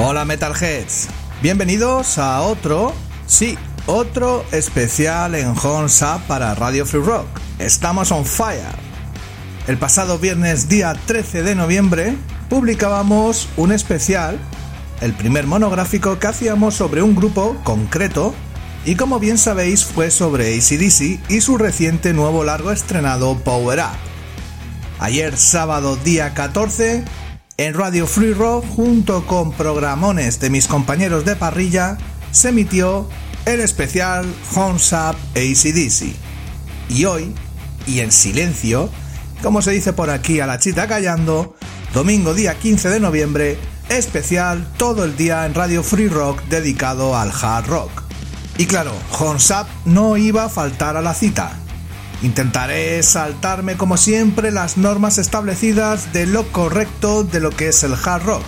Hola Metalheads, bienvenidos a otro, sí, otro especial en Horns Up para Radio Free Rock. Estamos on fire. El pasado viernes día 13 de noviembre publicábamos un especial, el primer monográfico que hacíamos sobre un grupo concreto y como bien sabéis fue sobre ACDC y su reciente nuevo largo estrenado Power Up. Ayer sábado día 14 en Radio Free Rock, junto con programones de mis compañeros de parrilla, se emitió el especial Horns Up ACDC. Y hoy, y en silencio, como se dice por aquí a la chita callando, domingo día 15 de noviembre, especial todo el día en Radio Free Rock dedicado al hard rock. Y claro, Horns Up no iba a faltar a la cita. Intentaré saltarme como siempre las normas establecidas de lo correcto de lo que es el hard rock.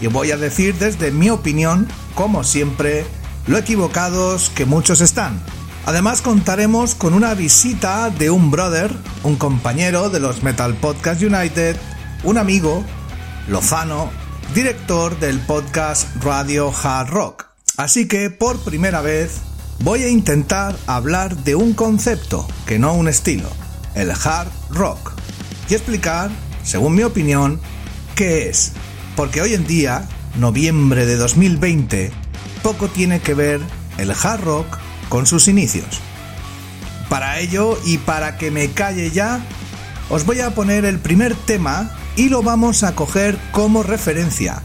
Y voy a decir desde mi opinión, como siempre, lo equivocados que muchos están. Además contaremos con una visita de un brother, un compañero de los Metal Podcast United, un amigo, Lozano, director del podcast Radio Hard Rock. Así que por primera vez voy a intentar hablar de un concepto, que no un estilo, el hard rock, y explicar, según mi opinión, qué es. Porque hoy en día, noviembre de 2020, poco tiene que ver el hard rock con sus inicios. Para ello y para que me calle ya, os voy a poner el primer tema y lo vamos a coger como referencia.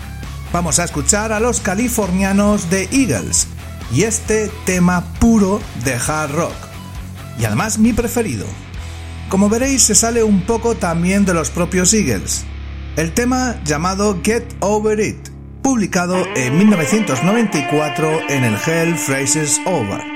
Vamos a escuchar a los californianos de Eagles y este tema puro de hard rock. Y además mi preferido. Como veréis se sale un poco también de los propios Eagles. El tema llamado Get Over It, publicado en 1994 en el Hell Phrases Over.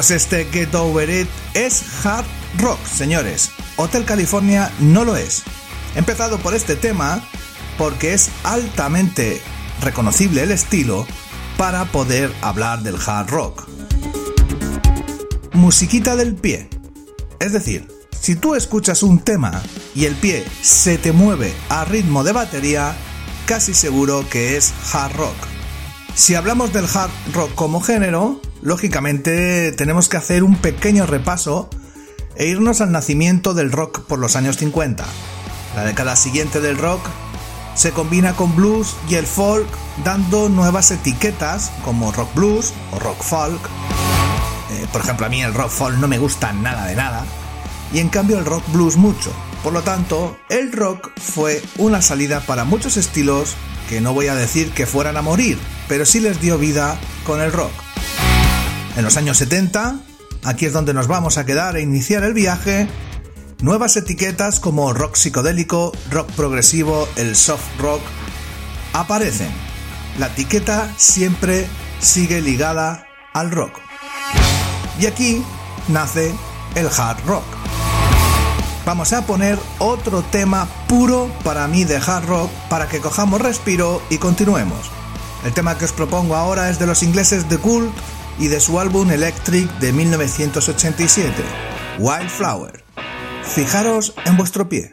Pues este Get Over It es hard rock, señores. Hotel California no lo es. Empezado por este tema porque es altamente reconocible el estilo para poder hablar del hard rock. Musiquita del pie. Es decir, si tú escuchas un tema y el pie se te mueve a ritmo de batería, casi seguro que es hard rock. Si hablamos del hard rock como género, lógicamente tenemos que hacer un pequeño repaso e irnos al nacimiento del rock por los años 50. La década siguiente del rock se combina con blues y el folk dando nuevas etiquetas como rock blues o rock folk. Eh, por ejemplo, a mí el rock folk no me gusta nada de nada y en cambio el rock blues mucho. Por lo tanto, el rock fue una salida para muchos estilos que no voy a decir que fueran a morir, pero sí les dio vida con el rock. En los años 70, aquí es donde nos vamos a quedar e iniciar el viaje, nuevas etiquetas como rock psicodélico, rock progresivo, el soft rock aparecen. La etiqueta siempre sigue ligada al rock. Y aquí nace el hard rock. Vamos a poner otro tema puro para mí de hard rock para que cojamos respiro y continuemos. El tema que os propongo ahora es de los ingleses The Cult y de su álbum Electric de 1987, Wildflower. Fijaros en vuestro pie.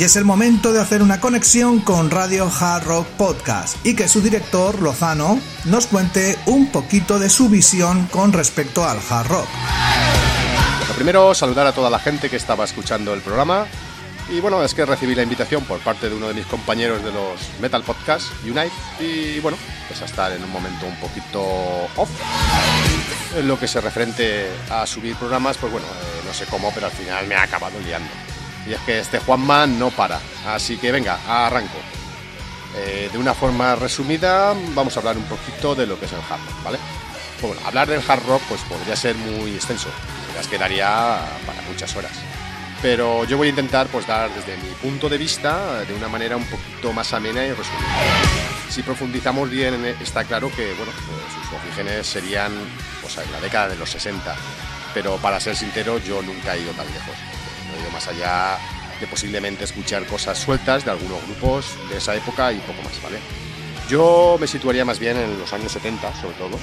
Y es el momento de hacer una conexión con Radio Hard Rock Podcast y que su director, Lozano, nos cuente un poquito de su visión con respecto al hard rock. Lo primero, saludar a toda la gente que estaba escuchando el programa. Y bueno, es que recibí la invitación por parte de uno de mis compañeros de los Metal Podcast, Unite. Y bueno, pues a estar en un momento un poquito off. En lo que se referente a subir programas, pues bueno, eh, no sé cómo, pero al final me ha acabado liando. Y es que este Juanma no para. Así que venga, arranco. Eh, de una forma resumida, vamos a hablar un poquito de lo que es el hard rock, ¿vale? Hablar del hard rock pues podría ser muy extenso, las quedaría para muchas horas. Pero yo voy a intentar pues dar desde mi punto de vista de una manera un poquito más amena y resumida. Si profundizamos bien, está claro que bueno, pues sus orígenes serían pues, en la década de los 60, pero para ser sincero yo nunca he ido tan lejos más allá de posiblemente escuchar cosas sueltas de algunos grupos de esa época y poco más, ¿vale? Yo me situaría más bien en los años 70, sobre todo,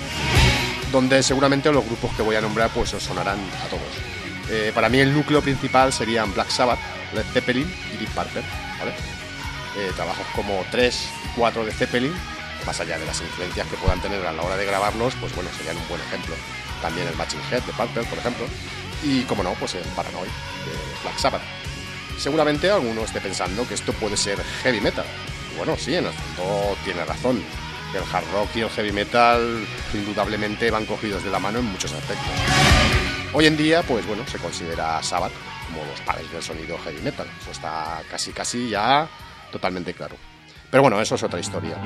donde seguramente los grupos que voy a nombrar pues os sonarán a todos. Eh, para mí el núcleo principal serían Black Sabbath, Led Zeppelin y Deep Purple, ¿vale? Eh, trabajos como 3 y 4 de Zeppelin, más allá de las influencias que puedan tener a la hora de grabarlos, pues bueno, serían un buen ejemplo. También el Matching Head de Purple, por ejemplo, y como no, pues el Paranoid de Black Sabbath. Seguramente alguno esté pensando que esto puede ser heavy metal. bueno, sí, en el fondo tiene razón. El hard rock y el heavy metal indudablemente van cogidos de la mano en muchos aspectos. Hoy en día, pues bueno, se considera Sabbath como los padres del sonido heavy metal. Eso está casi casi ya totalmente claro. Pero bueno, eso es otra historia.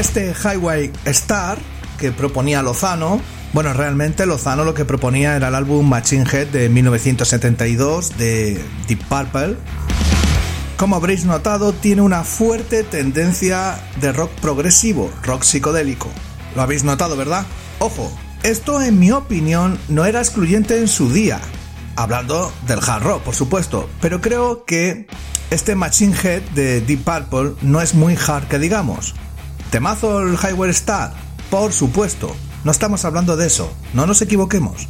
Este Highway Star que proponía Lozano, bueno, realmente Lozano lo que proponía era el álbum Machine Head de 1972 de Deep Purple. Como habréis notado, tiene una fuerte tendencia de rock progresivo, rock psicodélico. Lo habéis notado, ¿verdad? Ojo, esto en mi opinión no era excluyente en su día, hablando del hard rock, por supuesto, pero creo que este Machine Head de Deep Purple no es muy hard que digamos. Temazo el Highway Star, por supuesto, no estamos hablando de eso, no nos equivoquemos.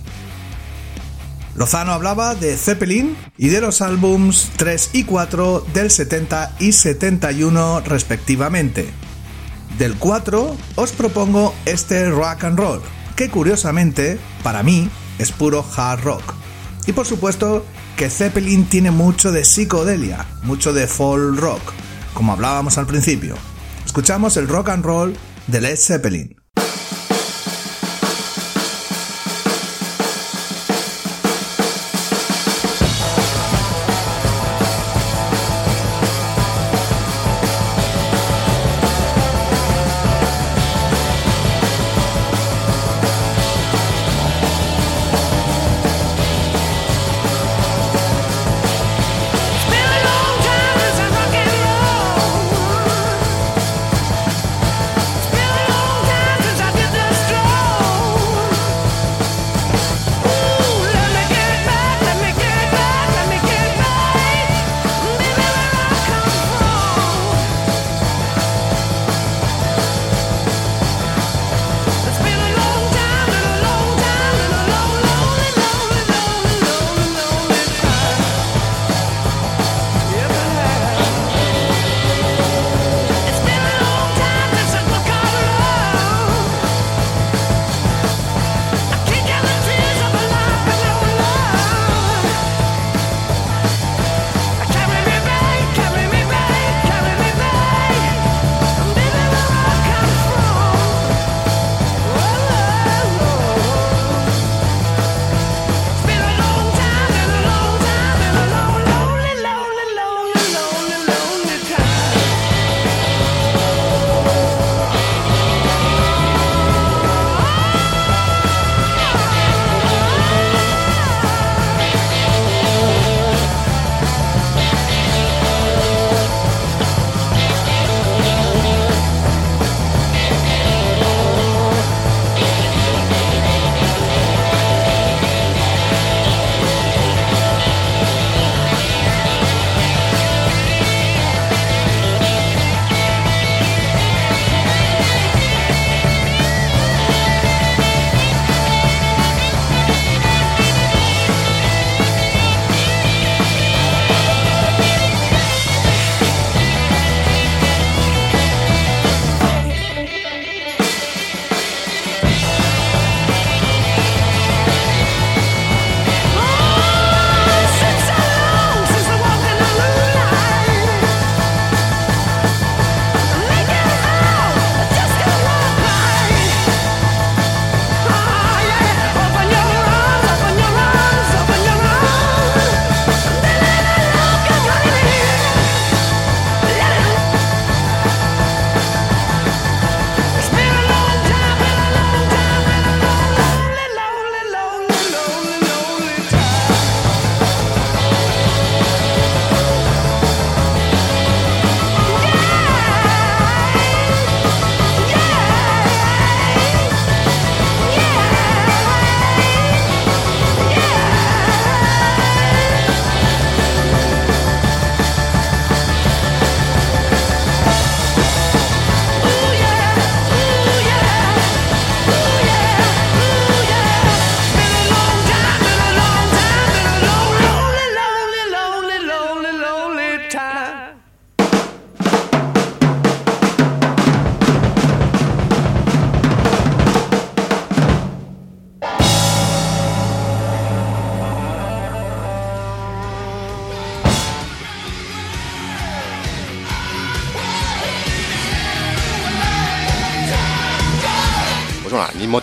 Lozano hablaba de Zeppelin y de los álbums 3 y 4 del 70 y 71 respectivamente. Del 4 os propongo este rock and roll, que curiosamente, para mí, es puro hard rock. Y por supuesto que Zeppelin tiene mucho de psicodelia, mucho de folk rock, como hablábamos al principio. Escuchamos el rock and roll de Led Zeppelin.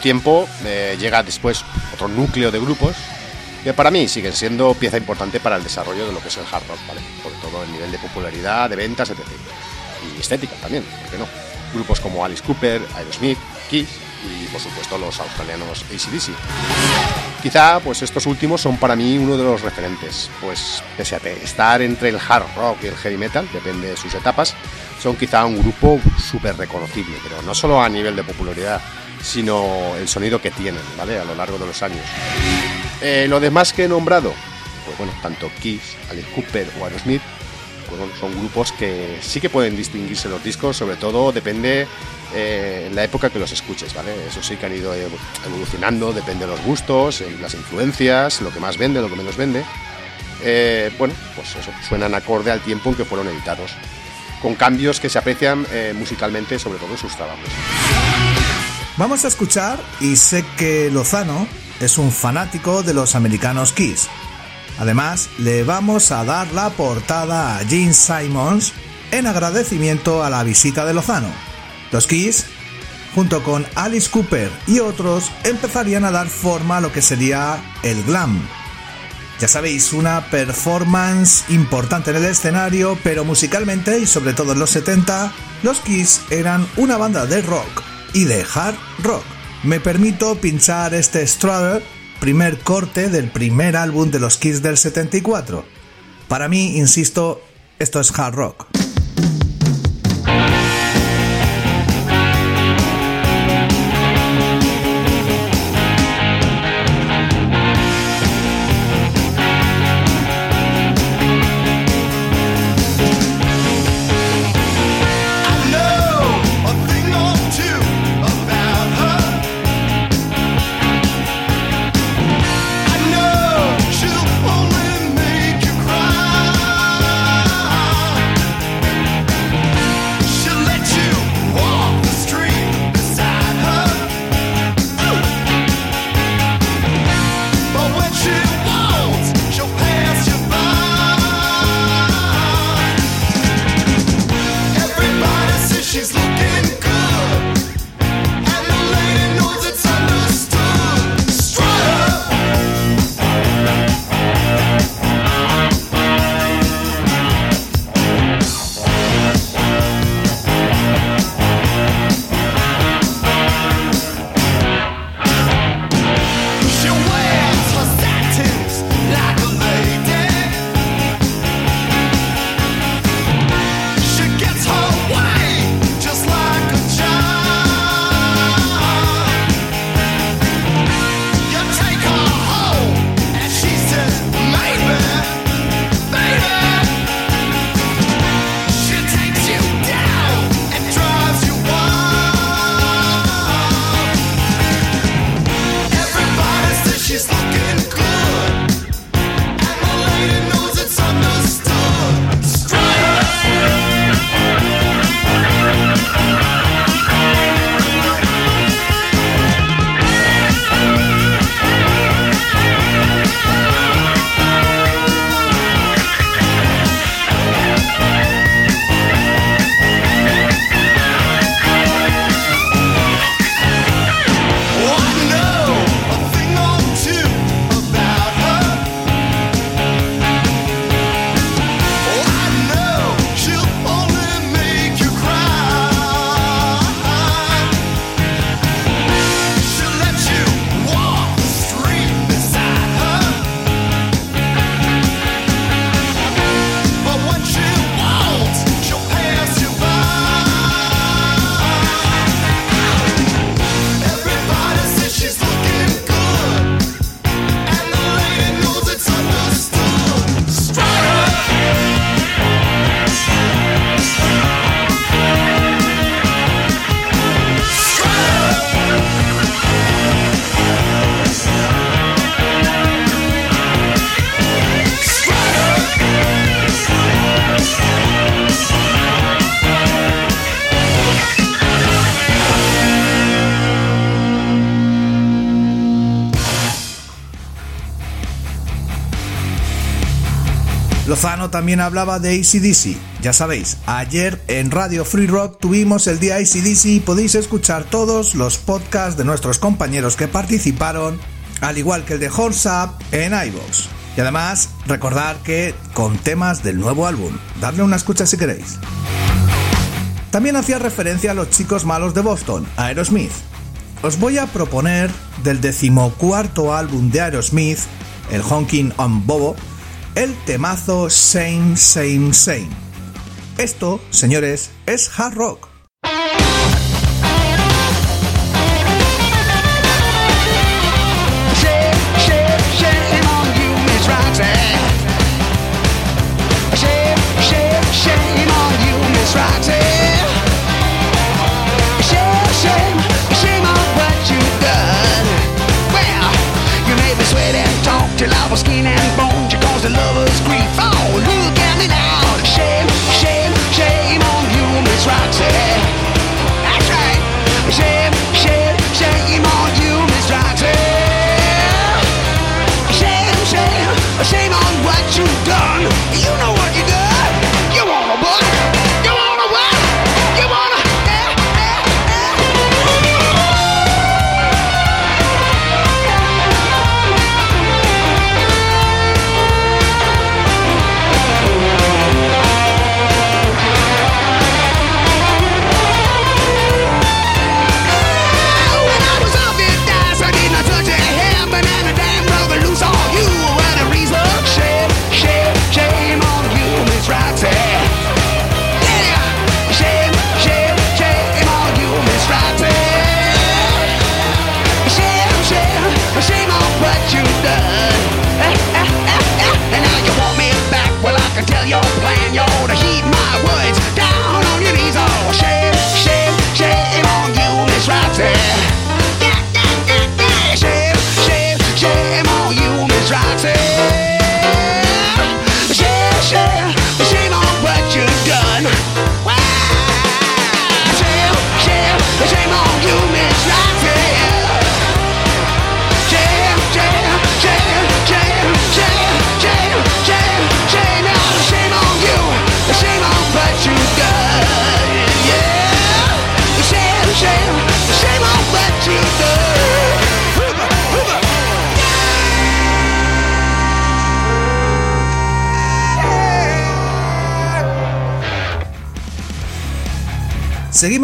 Tiempo eh, llega después otro núcleo de grupos que para mí siguen siendo pieza importante para el desarrollo de lo que es el hard rock, ¿vale? Todo el nivel de popularidad, de ventas, etc. Y estética también, ¿por qué no? grupos como Alice Cooper, Aerosmith, Kiss y por supuesto los australianos ACDC. Quizá pues estos últimos son para mí uno de los referentes, pues pese a estar entre el hard rock y el heavy metal, depende de sus etapas, son quizá un grupo súper reconocible, pero no solo a nivel de popularidad, sino el sonido que tienen, ¿vale? A lo largo de los años. Eh, lo demás que he nombrado, pues bueno, tanto Kiss, Alice Cooper o Aerosmith, son grupos que sí que pueden distinguirse los discos, sobre todo depende eh, la época que los escuches, ¿vale? Eso sí que han ido evolucionando, depende de los gustos, las influencias, lo que más vende, lo que menos vende. Eh, bueno, pues eso, suenan acorde al tiempo en que fueron editados, con cambios que se aprecian eh, musicalmente, sobre todo en sus trabajos. Vamos a escuchar, y sé que Lozano es un fanático de los americanos Kiss. Además, le vamos a dar la portada a Gene Simons en agradecimiento a la visita de Lozano. Los Kiss, junto con Alice Cooper y otros, empezarían a dar forma a lo que sería el glam. Ya sabéis, una performance importante en el escenario, pero musicalmente y sobre todo en los 70, los Kiss eran una banda de rock y de hard rock. Me permito pinchar este Strutter, primer corte del primer álbum de los Kiss del 74. Para mí, insisto, esto es hard rock. También hablaba de ACDC. Ya sabéis, ayer en Radio Free Rock tuvimos el día ACDC y podéis escuchar todos los podcasts de nuestros compañeros que participaron, al igual que el de Horse Up en iVoox. Y además, recordar que con temas del nuevo álbum, darle una escucha si queréis. también hacía referencia a los chicos malos de Boston, Aerosmith. Os voy a proponer del decimocuarto álbum de Aerosmith, el Honking on Bobo, el temazo Same Same Same. Esto, señores, es hard rock.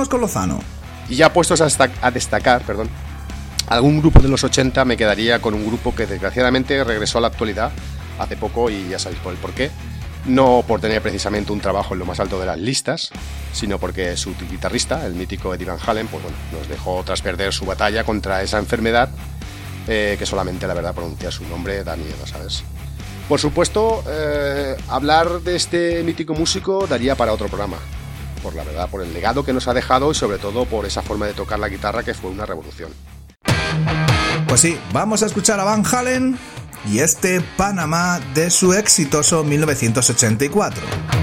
Seguimos con Lozano. Y ya puestos a, destacar, perdón, algún grupo de los 80 me quedaría con un grupo que desgraciadamente regresó a la actualidad hace poco y ya sabéis por el porqué. No por tener precisamente un trabajo en lo más alto de las listas, sino porque su guitarrista, el mítico Eddie Van Halen, pues bueno, nos dejó tras perder su batalla contra esa enfermedad eh, que solamente la verdad pronuncia su nombre da miedo, ¿sabes? Por supuesto, eh, hablar de este mítico músico daría para otro programa, por la verdad, por el legado que nos ha dejado y sobre todo por esa forma de tocar la guitarra que fue una revolución. Pues sí, vamos a escuchar a Van Halen y este Panamá de su exitoso 1984.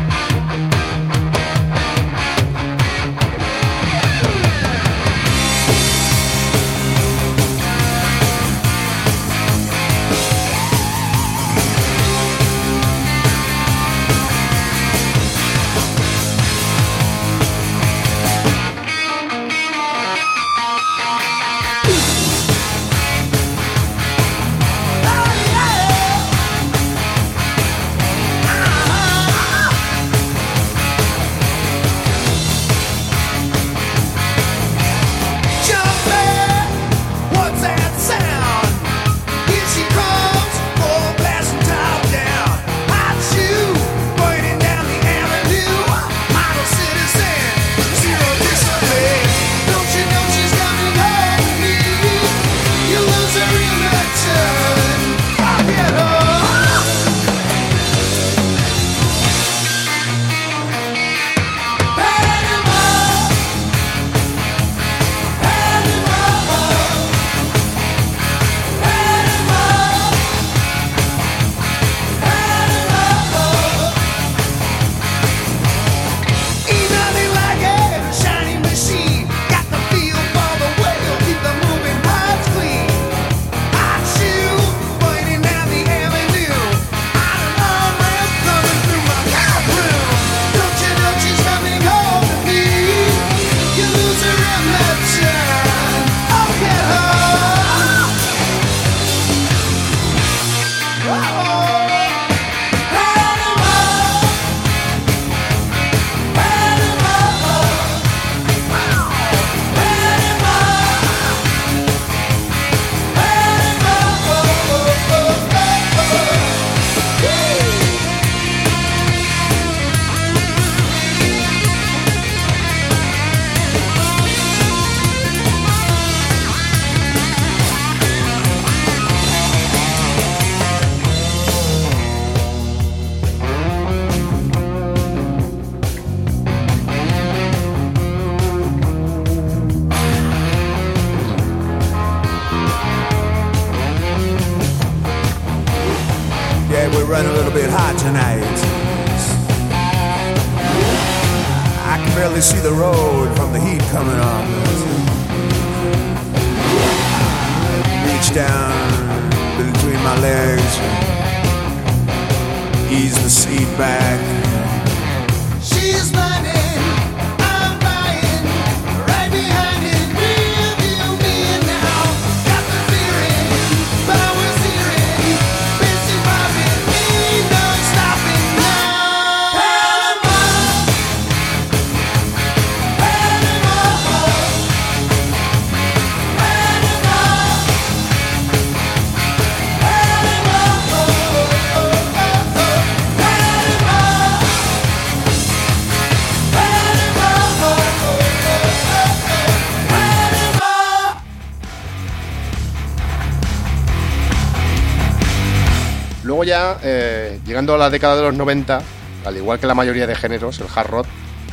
Ya, eh, llegando a la década de los 90, al igual que la mayoría de géneros, el hard rock,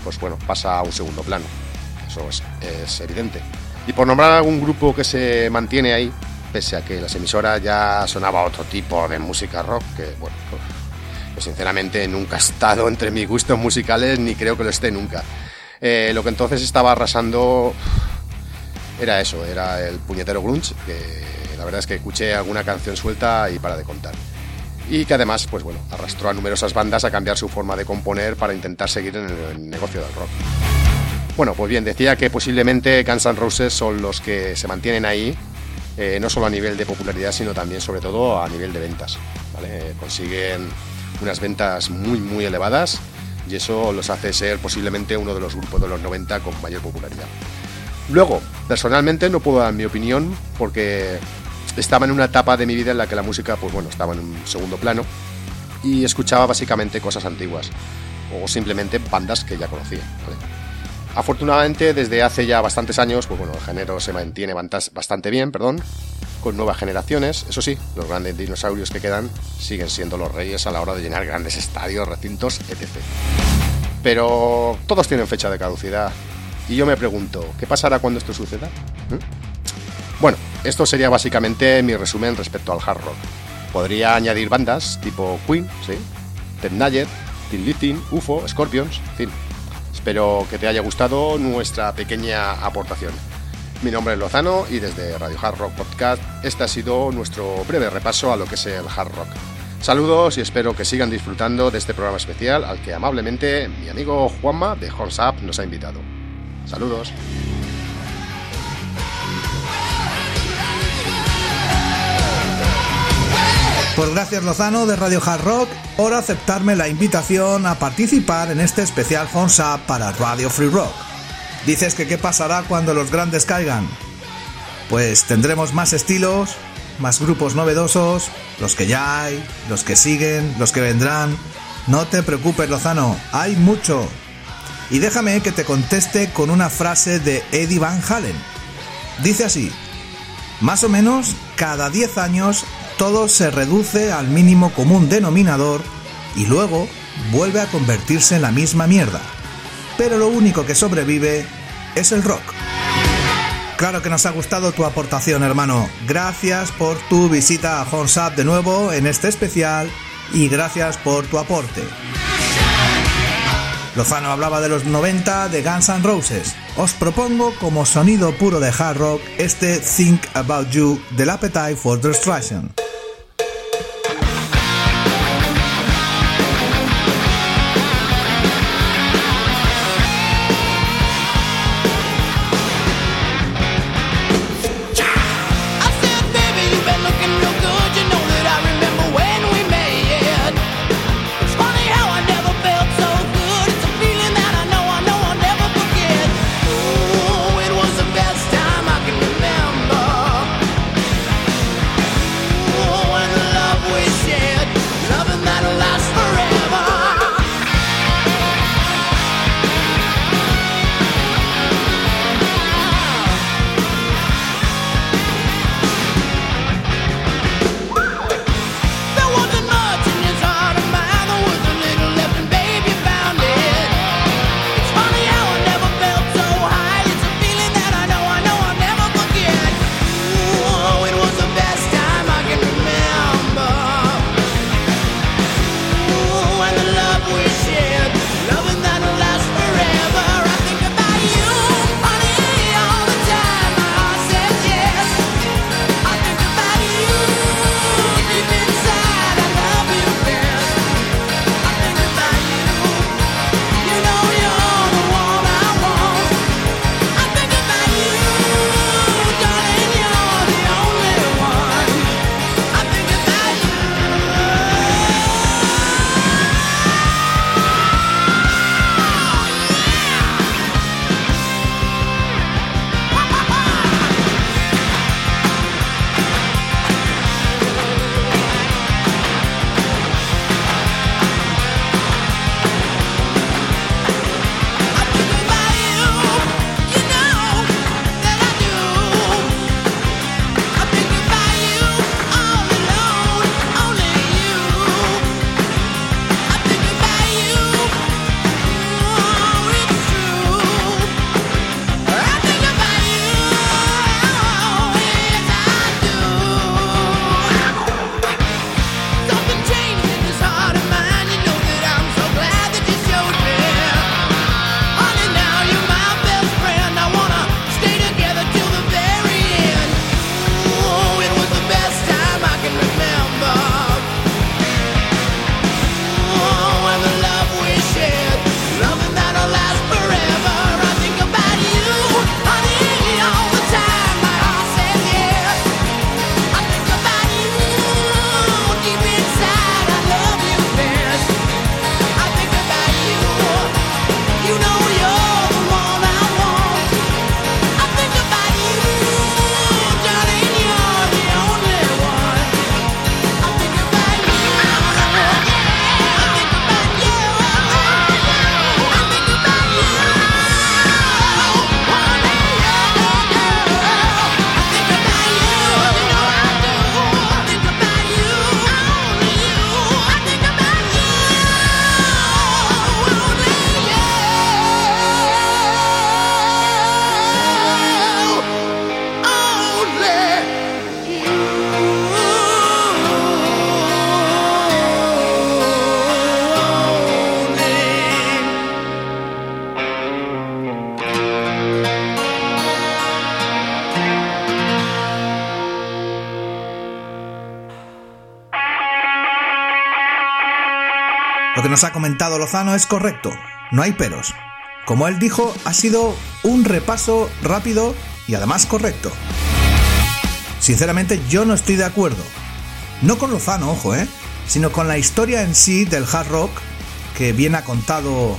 pues bueno, pasa a un segundo plano. Eso es, es evidente. Y por nombrar algún grupo que se mantiene ahí, pese a que las emisoras ya sonaba otro tipo de música rock, que bueno, pues, pues sinceramente nunca ha estado entre mis gustos musicales, ni creo que lo esté nunca. Eh, lo que entonces estaba arrasando era eso, era el puñetero grunge, que la verdad es que escuché alguna canción suelta y para de contar. Y que además, pues bueno, arrastró a numerosas bandas a cambiar su forma de componer para intentar seguir en el negocio del rock. Bueno, pues bien, decía que posiblemente Guns N' Roses son los que se mantienen ahí, eh, no solo a nivel de popularidad, sino también, sobre todo, a nivel de ventas. Consiguen unas ventas muy, muy elevadas y eso los hace ser posiblemente uno de los grupos de los 90 con mayor popularidad. Luego, personalmente no puedo dar mi opinión porque estaba en una etapa de mi vida en la que la música, pues bueno, estaba en un segundo plano y escuchaba básicamente cosas antiguas o simplemente bandas que ya conocía. Afortunadamente, desde hace ya bastantes años, pues bueno, el género se mantiene bastante bien, perdón, con nuevas generaciones. Eso sí, los grandes dinosaurios que quedan siguen siendo los reyes a la hora de llenar grandes estadios, recintos, etc. Pero todos tienen fecha de caducidad. Y yo me pregunto, ¿qué pasará cuando esto suceda? ¿Mm? Bueno, esto sería básicamente mi resumen respecto al hard rock. Podría añadir bandas tipo Queen, ¿sí? Ted Nugget, Tin Lifting, UFO, Scorpions, en fin. Espero que te haya gustado nuestra pequeña aportación. Mi nombre es Lozano y desde Radio Hard Rock Podcast este ha sido nuestro breve repaso a lo que es el hard rock. Saludos y espero que sigan disfrutando de este programa especial al que amablemente mi amigo Juanma de Horns Up nos ha invitado. Saludos. Pues gracias Lozano de Radio Hard Rock por aceptarme la invitación a participar en este especial Honsa para Radio Free Rock. Dices que qué pasará cuando los grandes caigan. Pues tendremos más estilos, más grupos novedosos, los que ya hay, los que siguen, los que vendrán. No te preocupes Lozano, hay mucho. Y déjame que te conteste con una frase de Eddie Van Halen. Dice así, más o menos cada 10 años todo se reduce al mínimo común denominador y luego vuelve a convertirse en la misma mierda. Pero lo único que sobrevive es el rock. Claro que nos ha gustado tu aportación, hermano. Gracias por tu visita a Horns Up de nuevo en este especial y gracias por tu aporte. Lozano hablaba de los 90 de Guns N' Roses. Os propongo como sonido puro de hard rock este Think About You del Appetite for Destruction. Ha comentado Lozano es correcto, no hay peros. Como él dijo, ha sido un repaso rápido y además correcto. Sinceramente yo no estoy de acuerdo. No con Lozano, ojo, ¿eh? sino con la historia en sí del hard rock, que bien ha contado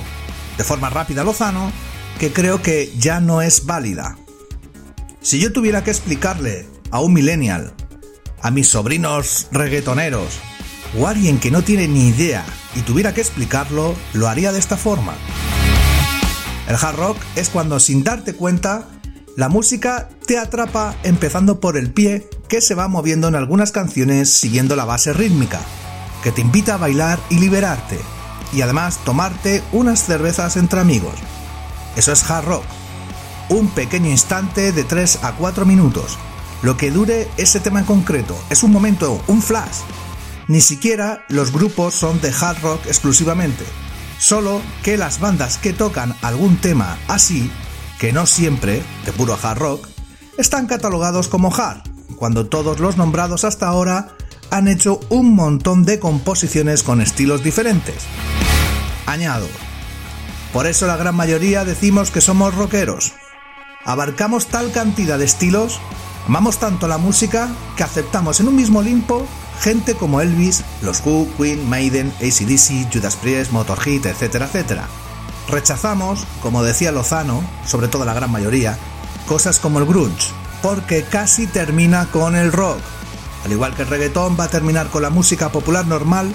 de forma rápida Lozano, que creo que ya no es válida. Si yo tuviera que explicarle a un millennial, a mis sobrinos reggaetoneros, o a alguien que no tiene ni idea y tuviera que explicarlo, lo haría de esta forma. El hard rock es cuando sin darte cuenta, la música te atrapa empezando por el pie que se va moviendo en algunas canciones siguiendo la base rítmica, que te invita a bailar y liberarte, y además tomarte unas cervezas entre amigos. Eso es hard rock. Un pequeño instante de 3 a 4 minutos. Lo que dure ese tema en concreto. Es un momento, un flash. Ni siquiera los grupos son de hard rock exclusivamente. Solo que las bandas que tocan algún tema así, que no siempre, de puro hard rock, están catalogados como hard, cuando todos los nombrados hasta ahora han hecho un montón de composiciones con estilos diferentes. Añado, por eso la gran mayoría decimos que somos rockeros. Abarcamos tal cantidad de estilos, amamos tanto la música, que aceptamos en un mismo limpo gente como Elvis, los Who, Queen, Maiden, ACDC, Judas Priest, Motorhead, etcétera, etcétera. Rechazamos, como decía Lozano, sobre todo la gran mayoría, cosas como el grunge, porque casi termina con el rock. Al igual que el reggaetón va a terminar con la música popular normal,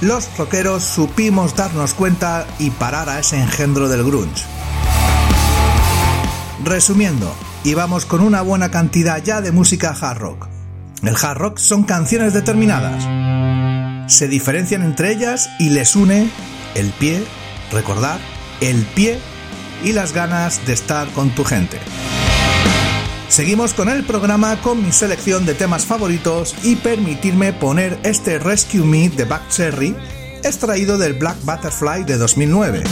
los rockeros supimos darnos cuenta y parar a ese engendro del grunge. Resumiendo, y vamos con una buena cantidad ya de música hard rock. El hard rock son canciones determinadas. Se diferencian entre ellas y les une el pie, recordar, el pie y las ganas de estar con tu gente. Seguimos con el programa con mi selección de temas favoritos y permitirme poner este Rescue Me de Back Cherry, extraído del Black Butterfly de 2009.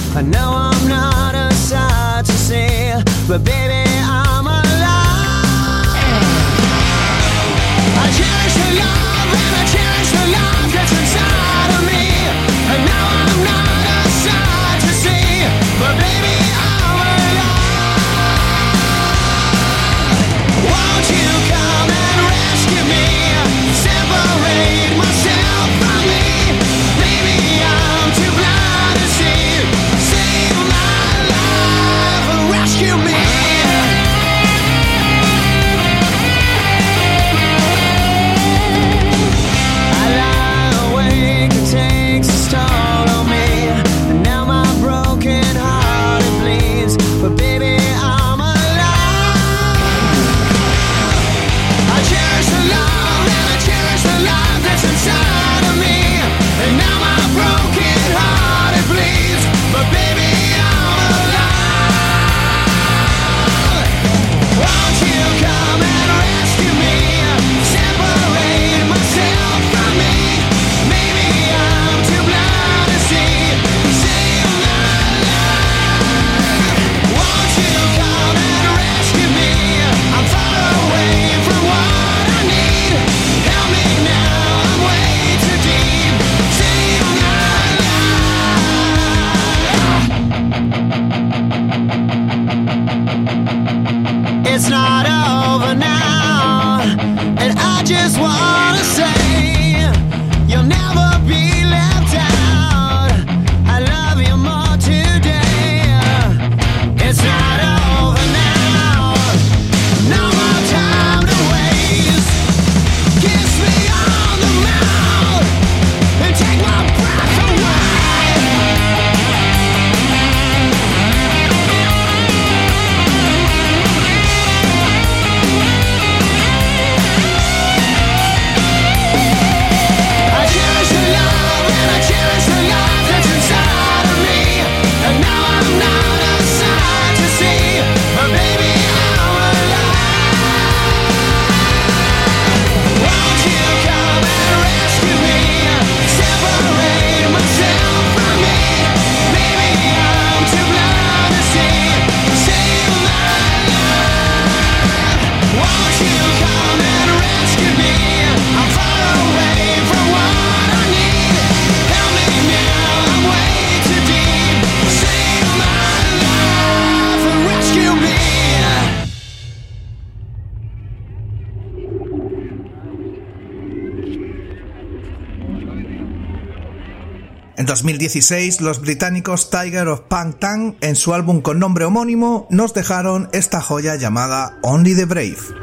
2016, los británicos Tiger of Punk Tang, en su álbum con nombre homónimo, nos dejaron esta joya llamada Only the Brave.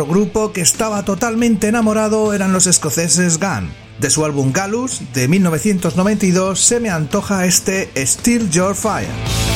otro grupo que estaba totalmente enamorado eran los escoceses Gun. De su álbum Gallus de 1992 se me antoja este Steal Your Fire.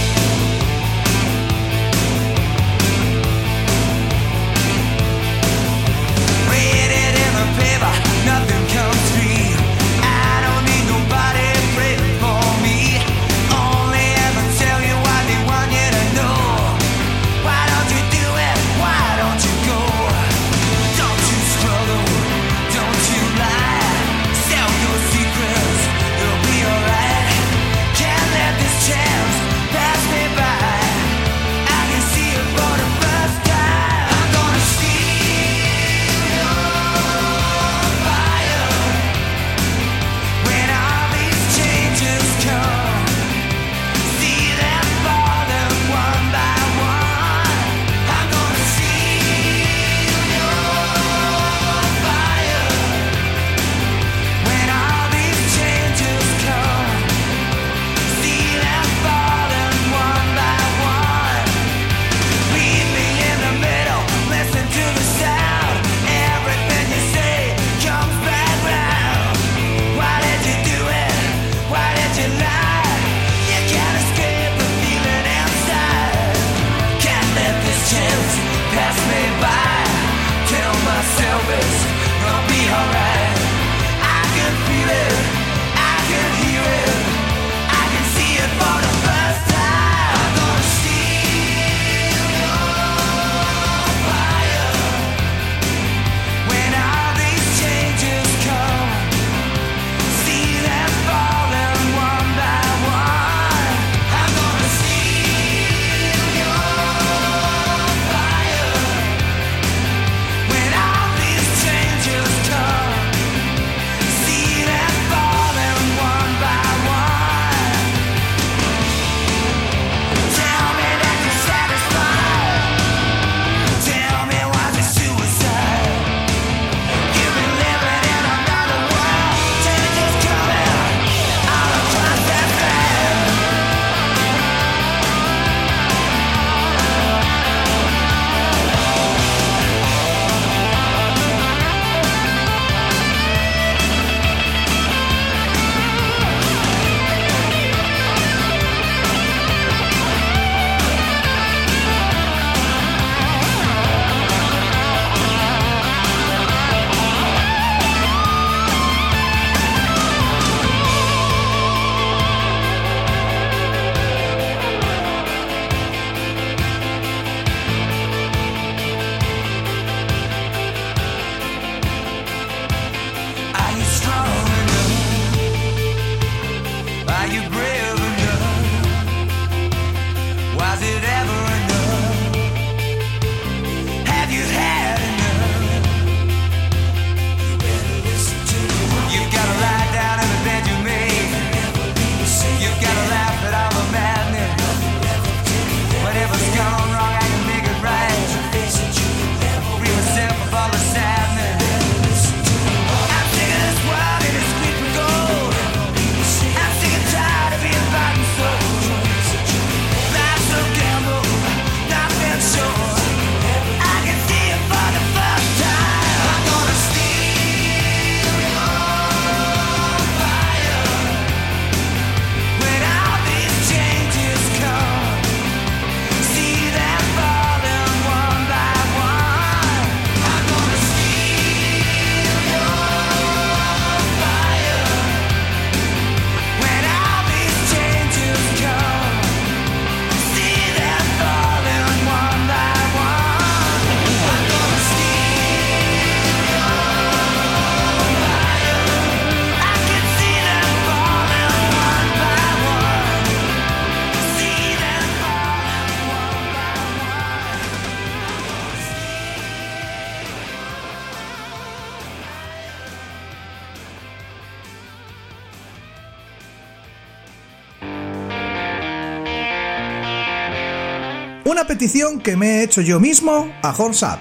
petición que me he hecho yo mismo a Horns Up,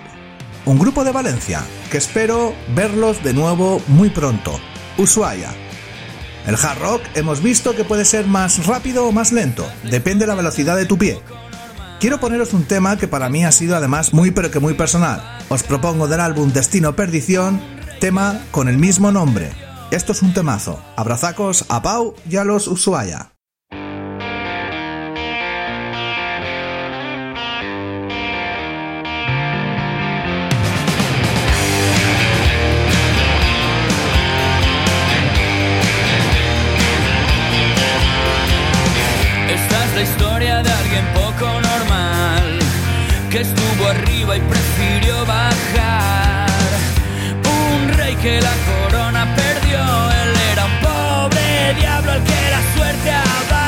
un grupo de Valencia, que espero verlos de nuevo muy pronto. Ushuaia. El hard rock hemos visto que puede ser más rápido o más lento, depende de la velocidad de tu pie. Quiero poneros un tema que para mí ha sido además muy pero que muy personal. Os propongo del álbum Destino Perdición, tema con el mismo nombre. Esto es un temazo. Abrazacos a Pau y a los Ushuaia. normal que estuvo arriba y prefirió bajar. Un rey que la corona perdió, él era un pobre diablo al que la suerte abajo.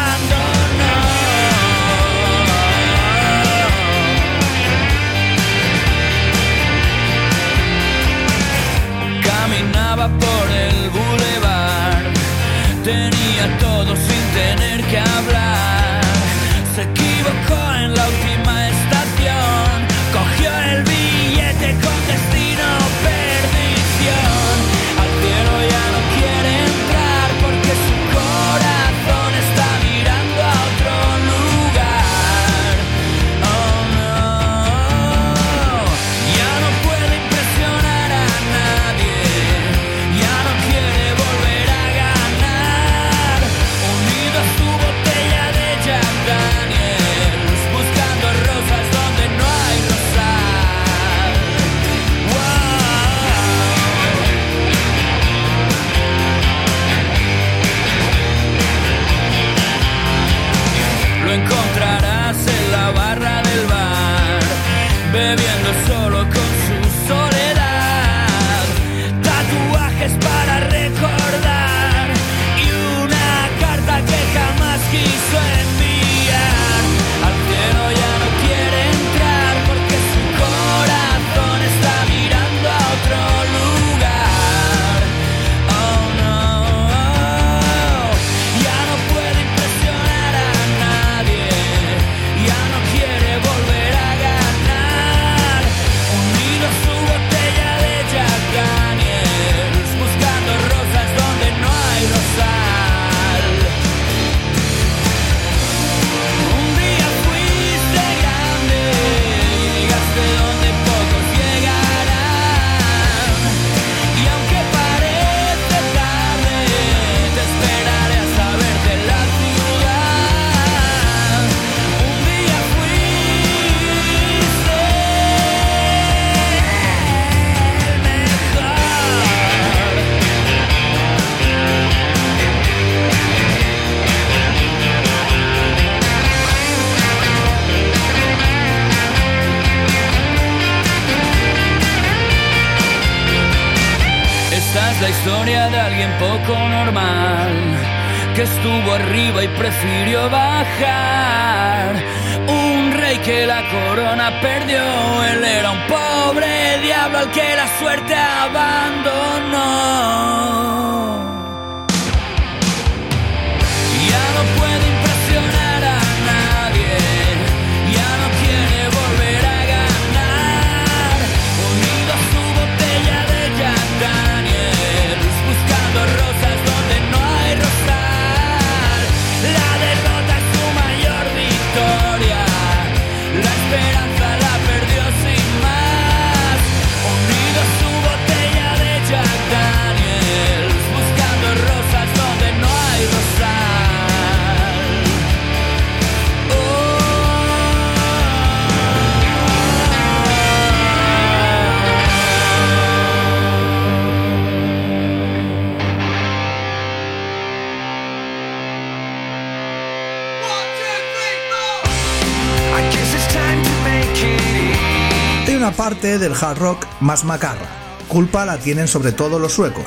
del hard rock más macarra. Culpa la tienen sobre todo los suecos.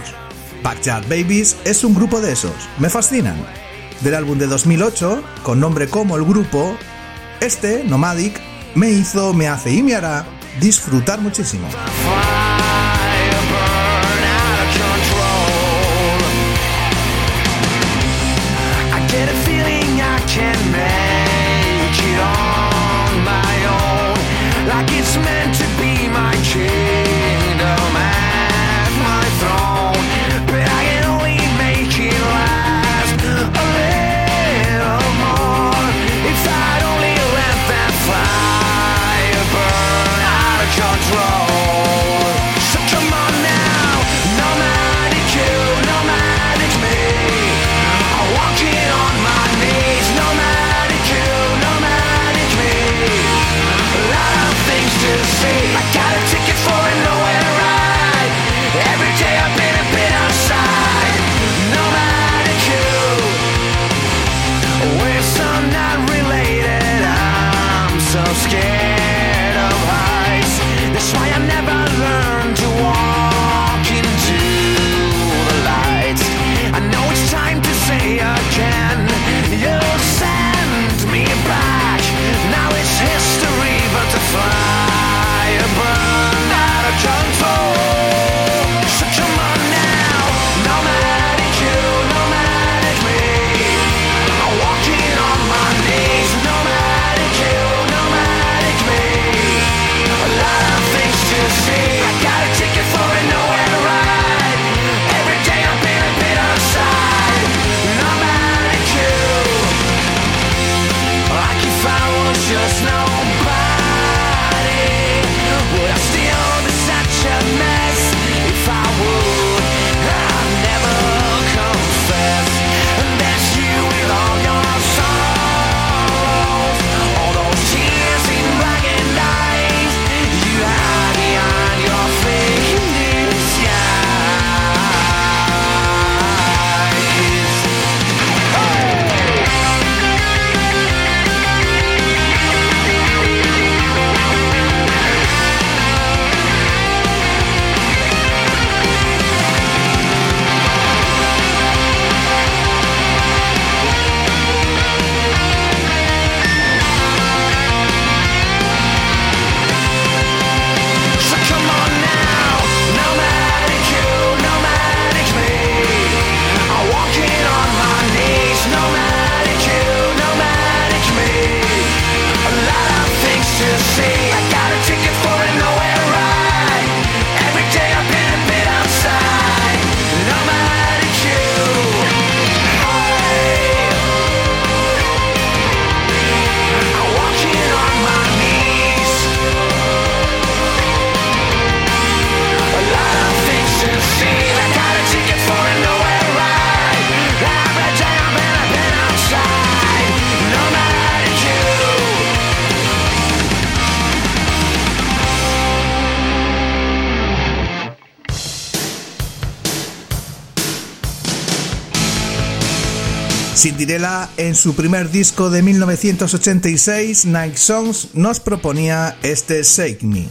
Backyard Babies es un grupo de esos, me fascinan. Del álbum de 2008, con nombre como el grupo, este, Nomadic, me hizo, me hace y me hará disfrutar muchísimo. can make it on my own like it's meant to en su primer disco de 1986, Night Songs, nos proponía este Shake Me.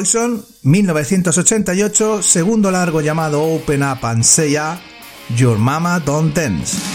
Poison, 1988, segundo largo llamado Open Up and Say Your Mama Don't Dance.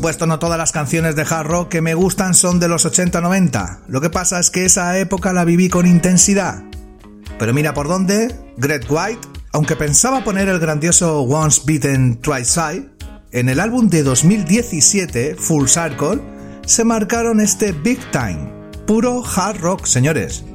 supuesto no todas las canciones de hard rock que me gustan son de los 80-90. Lo que pasa es que esa época la viví con intensidad. Pero mira por dónde, Greg White, aunque pensaba poner el grandioso Once Beaten Twice High, en el álbum de 2017, Full Circle, se marcaron este Big Time, puro hard rock, señores.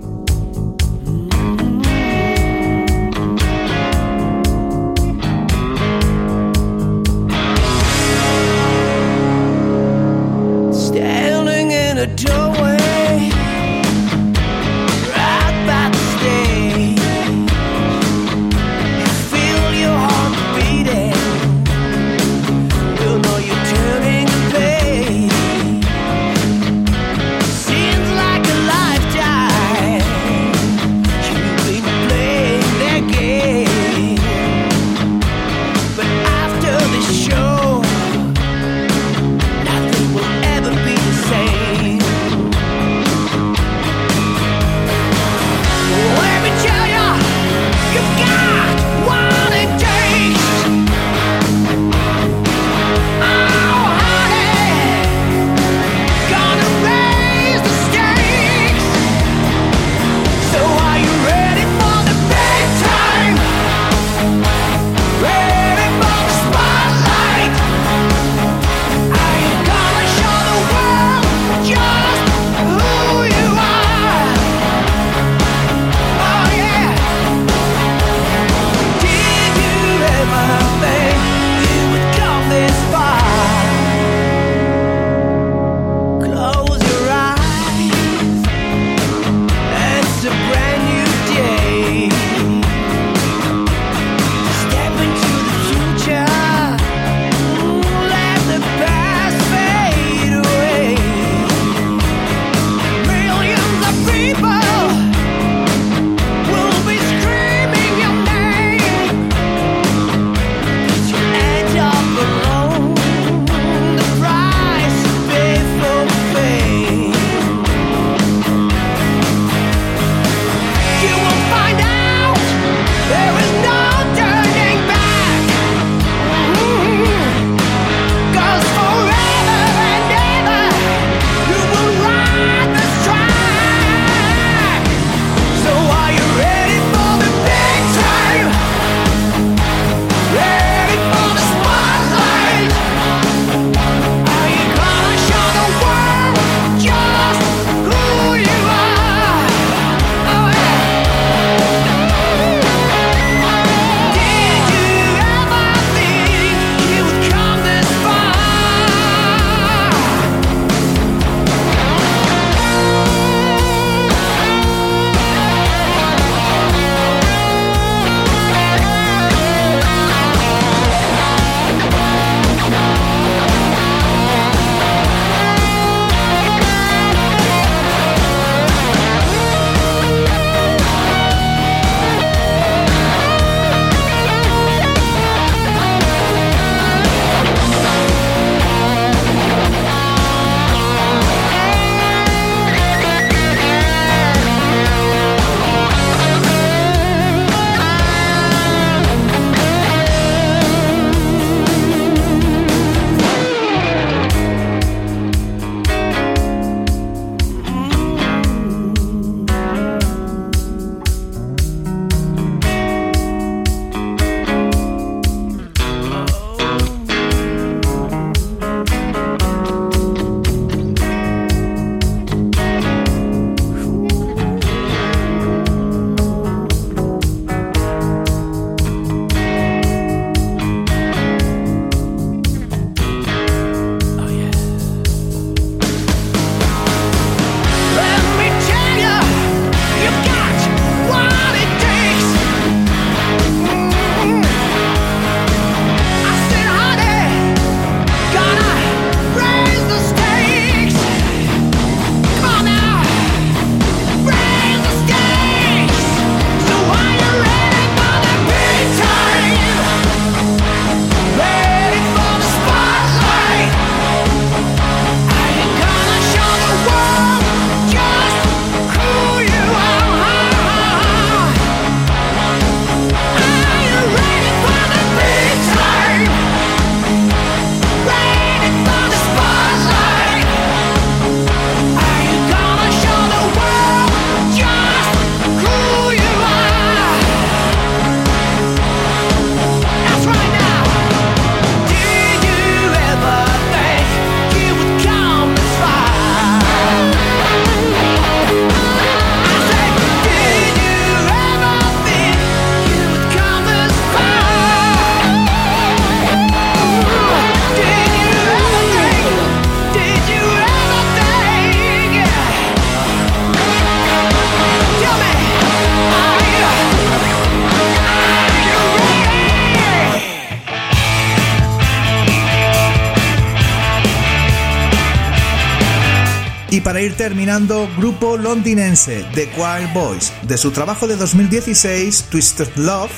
Terminando, grupo londinense The Choir Boys, de su trabajo de 2016, Twisted Love,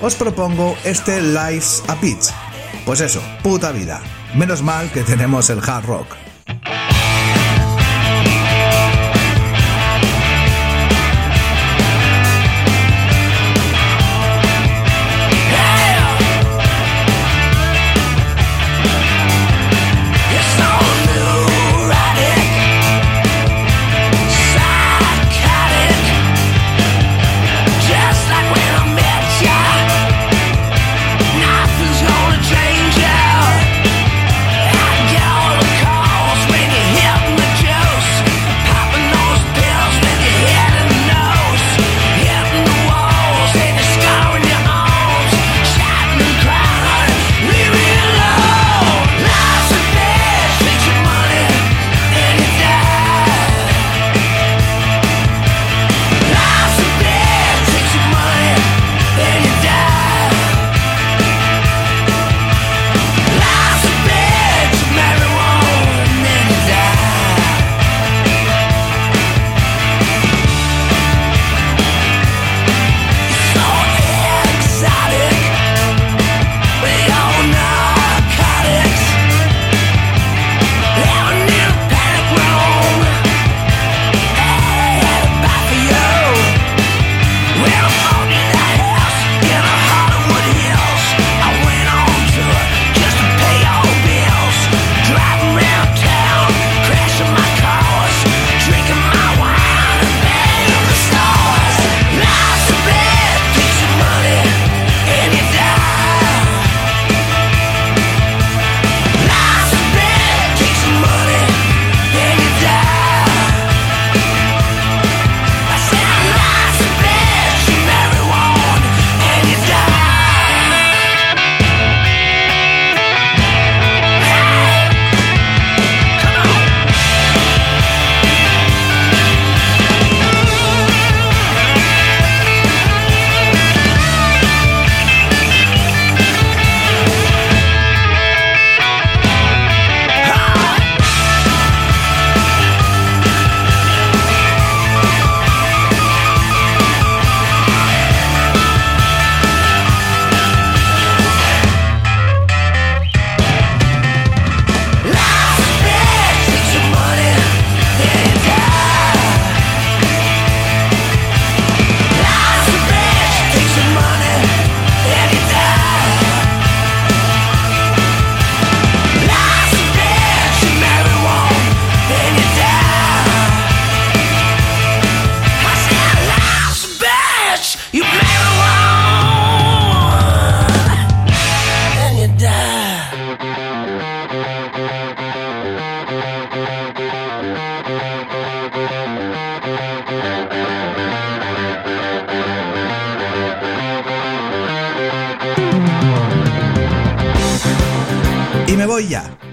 os propongo este Life's a Pitch. Pues eso, puta vida. Menos mal que tenemos el hard rock.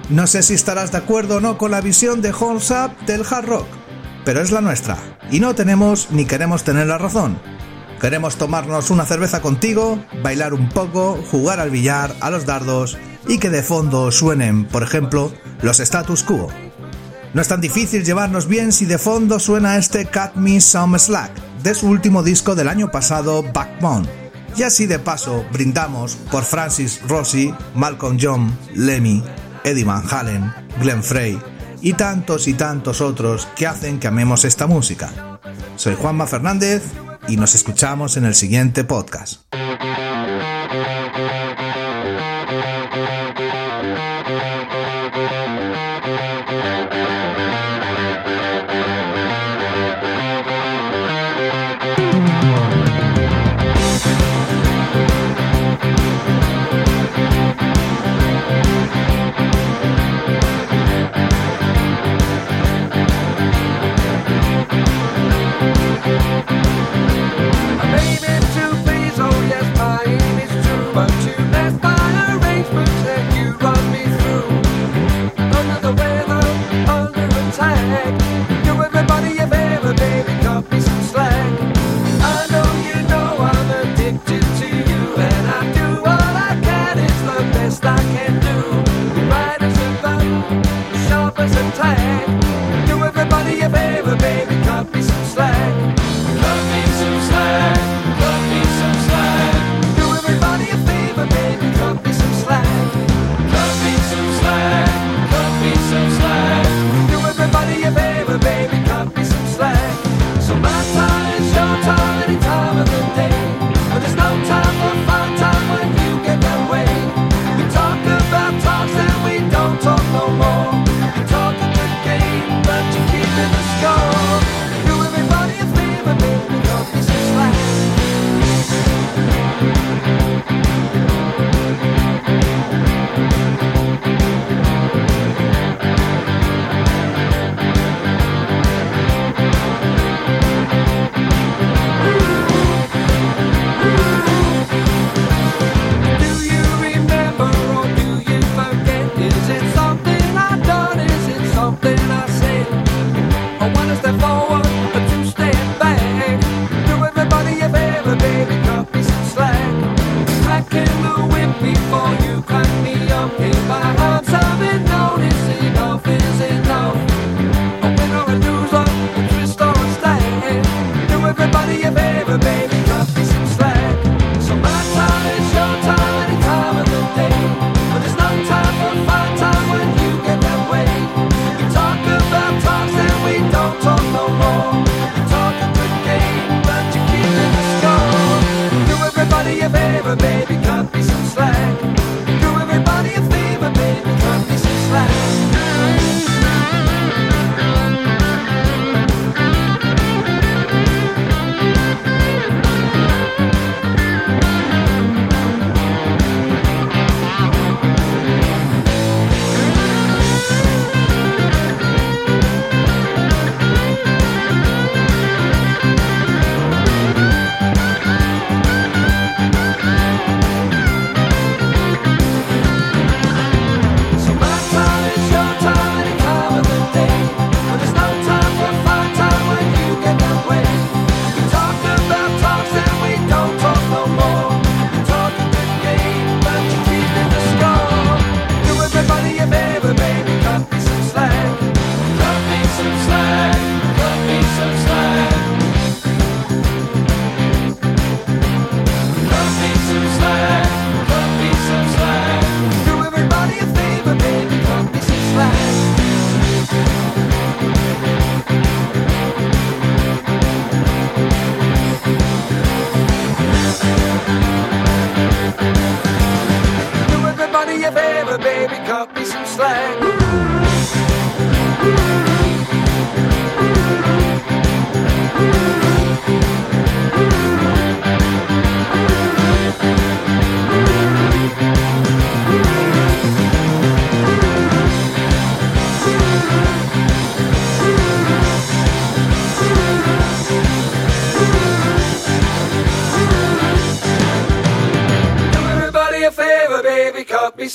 No sé si estarás de acuerdo o no con la visión de Horns Up del hard rock, pero es la nuestra, y no tenemos ni queremos tener la razón. Queremos tomarnos una cerveza contigo, bailar un poco, jugar al billar, a los dardos y que de fondo suenen, por ejemplo, los status quo. No es tan difícil llevarnos bien si de fondo suena este Cut Me Some Slack de su último disco del año pasado, Backbone. Y así de paso brindamos por Francis Rossi, Malcolm John, Lemmy, Eddie Van Halen, Glenn Frey y tantos y tantos otros que hacen que amemos esta música. Soy Juanma Fernández y nos escuchamos en el siguiente podcast. attack.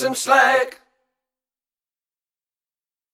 Some slack.